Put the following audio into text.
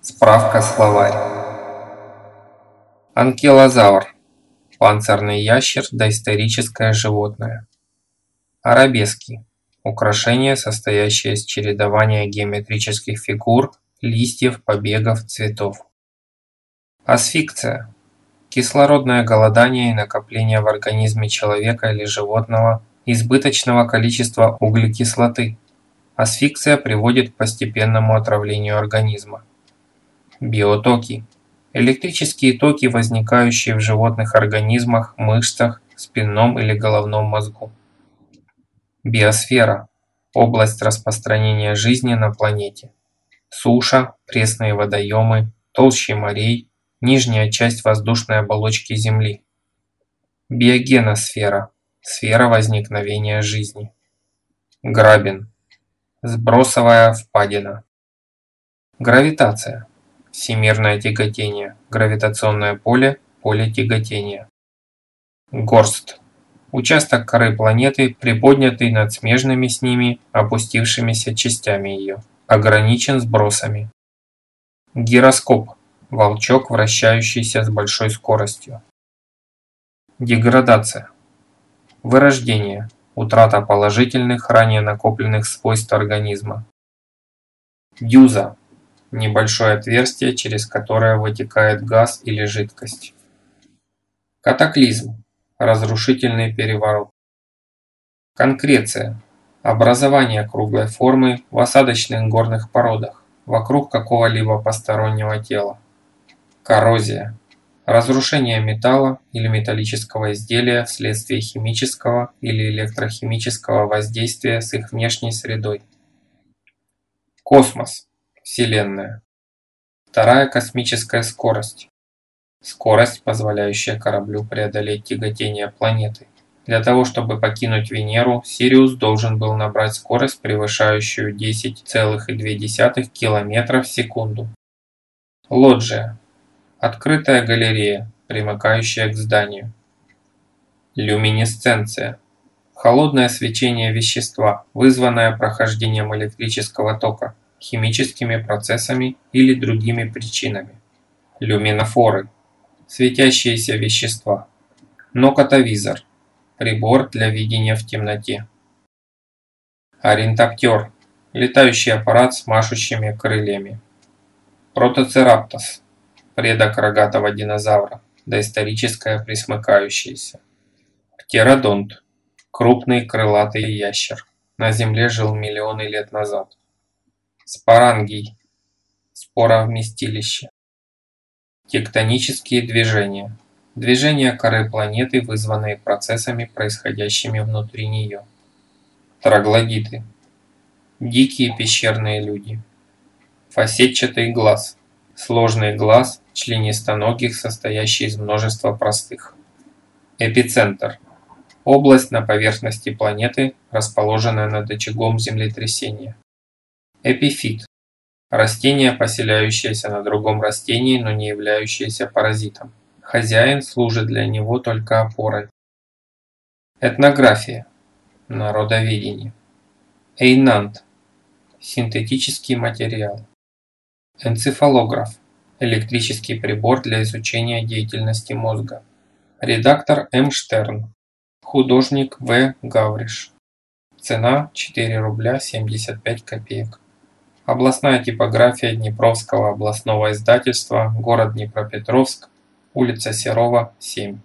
Справка словарь. Анкилозавр. Панцирный ящер, доисторическое животное. Арабески. Украшение, состоящее из чередования геометрических фигур, листьев, побегов, цветов. Асфикция. Кислородное голодание и накопление в организме человека или животного избыточного количества углекислоты. Асфиксия приводит к постепенному отравлению организма. Биотоки. Электрические токи, возникающие в животных организмах, мышцах, спинном или головном мозгу. Биосфера. Область распространения жизни на планете. Суша, пресные водоемы, толщи морей, нижняя часть воздушной оболочки Земли. Биогеносфера. Сфера возникновения жизни. Грабин. Сбросовая впадина. Гравитация. Всемирное тяготение. Гравитационное поле. Поле тяготения. Горст. Участок коры планеты, приподнятый над смежными с ними, опустившимися частями ее. Ограничен сбросами. Гироскоп. Волчок, вращающийся с большой скоростью. Деградация. Вырождение. Утрата положительных, ранее накопленных свойств организма. Дюза. Небольшое отверстие, через которое вытекает газ или жидкость. Катаклизм. Разрушительный переворот. Конкреция. Образование круглой формы в осадочных горных породах вокруг какого-либо постороннего тела. Коррозия. Разрушение металла или металлического изделия вследствие химического или электрохимического воздействия с их внешней средой. Космос. Вселенная. Вторая космическая скорость. Скорость, позволяющая кораблю преодолеть тяготение планеты. Для того, чтобы покинуть Венеру, Сириус должен был набрать скорость, превышающую 10,2 км в секунду. Лоджия. Открытая галерея, примыкающая к зданию. Люминесценция. Холодное свечение вещества, вызванное прохождением электрического тока, химическими процессами или другими причинами. Люминофоры. Светящиеся вещества. Нокотовизор. Прибор для видения в темноте. Орентоптер. Летающий аппарат с машущими крыльями. Протоцераптос предок рогатого динозавра, доисторическое присмыкающееся. Птеродонт – крупный крылатый ящер. На Земле жил миллионы лет назад. Спорангий – споровместилище. Тектонические движения. Движения коры планеты, вызванные процессами, происходящими внутри нее. Троглодиты. Дикие пещерные люди. Фасетчатый глаз. Сложный глаз членистоногих, состоящий из множества простых. Эпицентр. Область на поверхности планеты, расположенная над очагом землетрясения. Эпифит. Растение, поселяющееся на другом растении, но не являющееся паразитом. Хозяин служит для него только опорой. Этнография. Народоведение. Эйнант. Синтетический материал. Энцефалограф электрический прибор для изучения деятельности мозга. Редактор М. Штерн. Художник В. Гавриш. Цена 4 рубля 75 копеек. Областная типография Днепровского областного издательства, город Днепропетровск, улица Серова, 7.